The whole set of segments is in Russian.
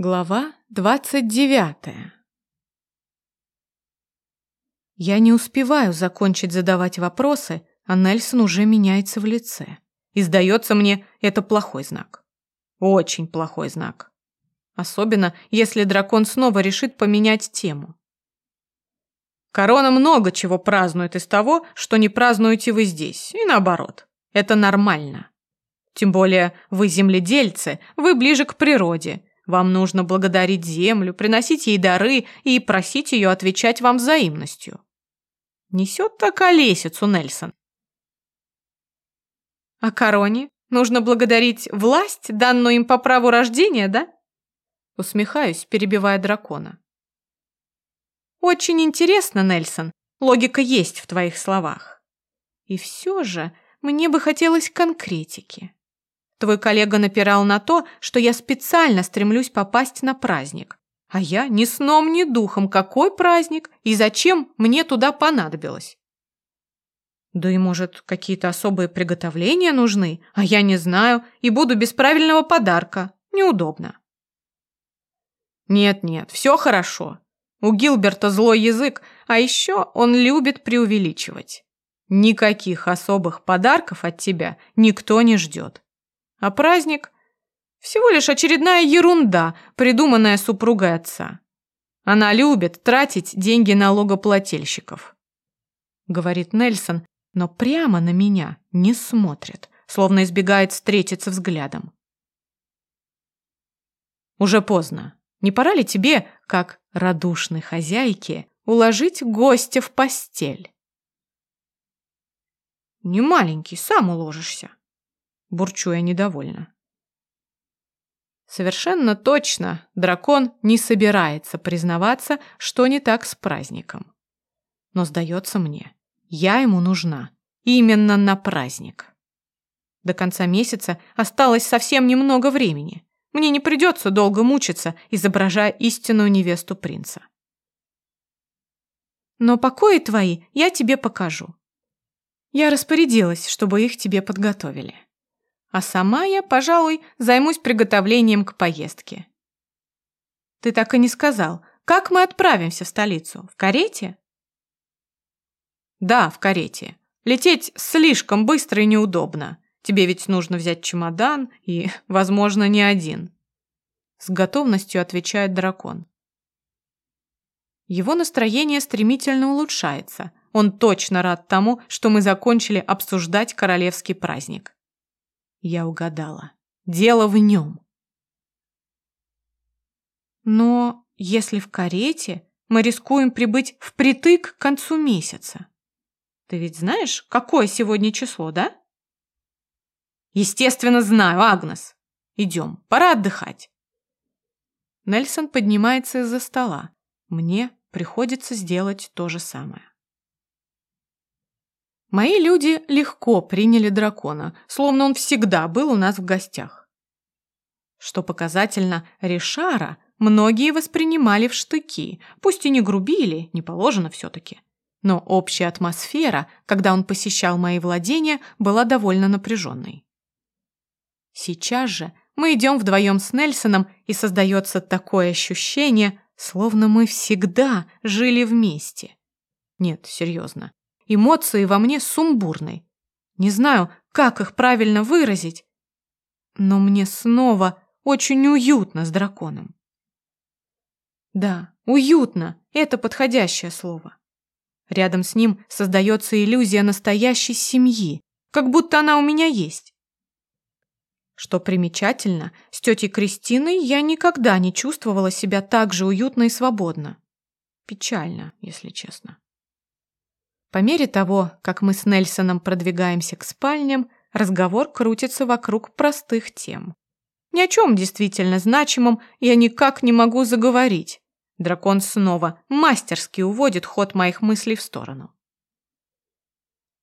Глава двадцать девятая Я не успеваю закончить задавать вопросы, а Нельсон уже меняется в лице. И сдается мне, это плохой знак. Очень плохой знак. Особенно, если дракон снова решит поменять тему. Корона много чего празднует из того, что не празднуете вы здесь, и наоборот. Это нормально. Тем более вы земледельцы, вы ближе к природе – вам нужно благодарить землю, приносить ей дары и просить ее отвечать вам взаимностью. Несет так колесицу Нельсон. А короне нужно благодарить власть, данную им по праву рождения, да? Усмехаюсь, перебивая дракона. Очень интересно, Нельсон. Логика есть в твоих словах. И все же мне бы хотелось конкретики. Твой коллега напирал на то, что я специально стремлюсь попасть на праздник. А я ни сном, ни духом, какой праздник и зачем мне туда понадобилось. Да и, может, какие-то особые приготовления нужны, а я не знаю и буду без правильного подарка. Неудобно. Нет-нет, все хорошо. У Гилберта злой язык, а еще он любит преувеличивать. Никаких особых подарков от тебя никто не ждет. А праздник – всего лишь очередная ерунда, придуманная супругой отца. Она любит тратить деньги налогоплательщиков. Говорит Нельсон, но прямо на меня не смотрит, словно избегает встретиться взглядом. Уже поздно. Не пора ли тебе, как радушной хозяйке, уложить гостя в постель? Не маленький, сам уложишься бурчу я недовольно. Совершенно точно дракон не собирается признаваться, что не так с праздником. Но сдается мне, я ему нужна именно на праздник. До конца месяца осталось совсем немного времени. Мне не придется долго мучиться, изображая истинную невесту принца. Но покои твои я тебе покажу. Я распорядилась, чтобы их тебе подготовили а сама я, пожалуй, займусь приготовлением к поездке. Ты так и не сказал, как мы отправимся в столицу? В карете? Да, в карете. Лететь слишком быстро и неудобно. Тебе ведь нужно взять чемодан и, возможно, не один. С готовностью отвечает дракон. Его настроение стремительно улучшается. Он точно рад тому, что мы закончили обсуждать королевский праздник. Я угадала. Дело в нем. Но если в карете, мы рискуем прибыть впритык к концу месяца. Ты ведь знаешь, какое сегодня число, да? Естественно, знаю, Агнес. Идем, пора отдыхать. Нельсон поднимается из-за стола. Мне приходится сделать то же самое. Мои люди легко приняли дракона, словно он всегда был у нас в гостях. Что показательно, Ришара многие воспринимали в штыки, пусть и не грубили, не положено все-таки. Но общая атмосфера, когда он посещал мои владения, была довольно напряженной. Сейчас же мы идем вдвоем с Нельсоном, и создается такое ощущение, словно мы всегда жили вместе. Нет, серьезно, Эмоции во мне сумбурны. Не знаю, как их правильно выразить, но мне снова очень уютно с драконом. Да, уютно – это подходящее слово. Рядом с ним создается иллюзия настоящей семьи, как будто она у меня есть. Что примечательно, с тетей Кристиной я никогда не чувствовала себя так же уютно и свободно. Печально, если честно. По мере того, как мы с Нельсоном продвигаемся к спальням, разговор крутится вокруг простых тем. Ни о чем действительно значимом я никак не могу заговорить. Дракон снова мастерски уводит ход моих мыслей в сторону.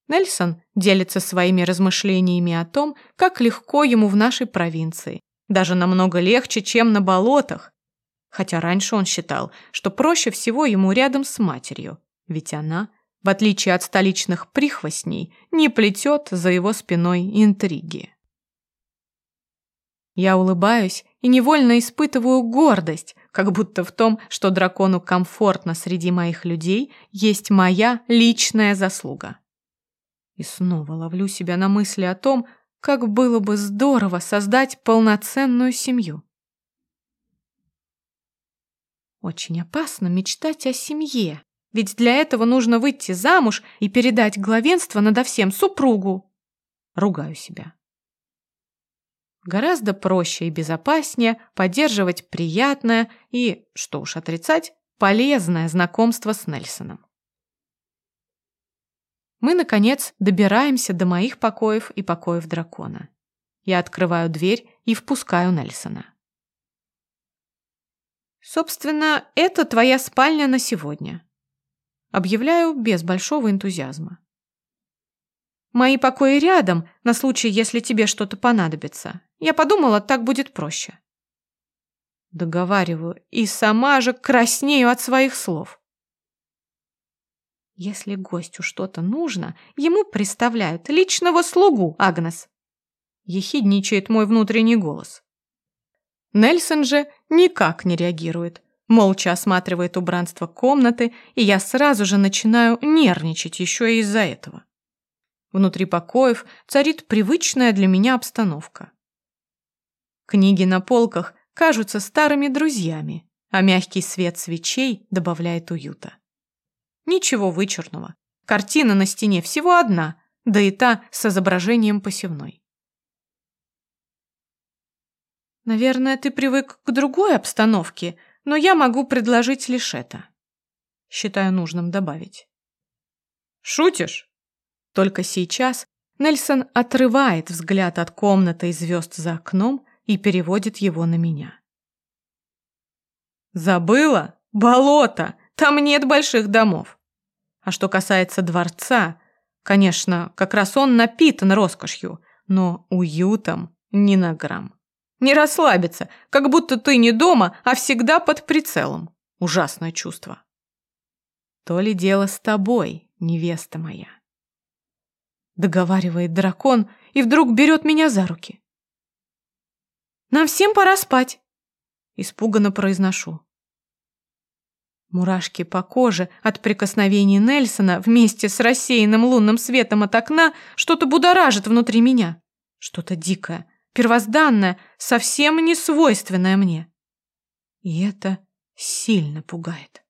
Нельсон делится своими размышлениями о том, как легко ему в нашей провинции. Даже намного легче, чем на болотах. Хотя раньше он считал, что проще всего ему рядом с матерью, ведь она в отличие от столичных прихвостней, не плетет за его спиной интриги. Я улыбаюсь и невольно испытываю гордость, как будто в том, что дракону комфортно среди моих людей, есть моя личная заслуга. И снова ловлю себя на мысли о том, как было бы здорово создать полноценную семью. Очень опасно мечтать о семье, ведь для этого нужно выйти замуж и передать главенство надо всем супругу. Ругаю себя. Гораздо проще и безопаснее поддерживать приятное и, что уж отрицать, полезное знакомство с Нельсоном. Мы, наконец, добираемся до моих покоев и покоев дракона. Я открываю дверь и впускаю Нельсона. Собственно, это твоя спальня на сегодня. Объявляю без большого энтузиазма. Мои покои рядом, на случай, если тебе что-то понадобится. Я подумала, так будет проще. Договариваю и сама же краснею от своих слов. Если гостю что-то нужно, ему представляют личного слугу, Агнес. Ехидничает мой внутренний голос. Нельсон же никак не реагирует. Молча осматривает убранство комнаты, и я сразу же начинаю нервничать еще и из-за этого. Внутри покоев царит привычная для меня обстановка. Книги на полках кажутся старыми друзьями, а мягкий свет свечей добавляет уюта. Ничего вычурного. Картина на стене всего одна, да и та с изображением посевной. Наверное, ты привык к другой обстановке, но я могу предложить лишь это. Считаю нужным добавить. Шутишь? Только сейчас Нельсон отрывает взгляд от комнаты и звезд за окном и переводит его на меня. Забыла? Болото! Там нет больших домов. А что касается дворца, конечно, как раз он напитан роскошью, но уютом ни на грамм. Не расслабиться, как будто ты не дома, а всегда под прицелом. Ужасное чувство. То ли дело с тобой, невеста моя. Договаривает дракон и вдруг берет меня за руки. Нам всем пора спать. Испуганно произношу. Мурашки по коже от прикосновений Нельсона вместе с рассеянным лунным светом от окна что-то будоражит внутри меня. Что-то дикое, первозданное, совсем не свойственное мне. И это сильно пугает.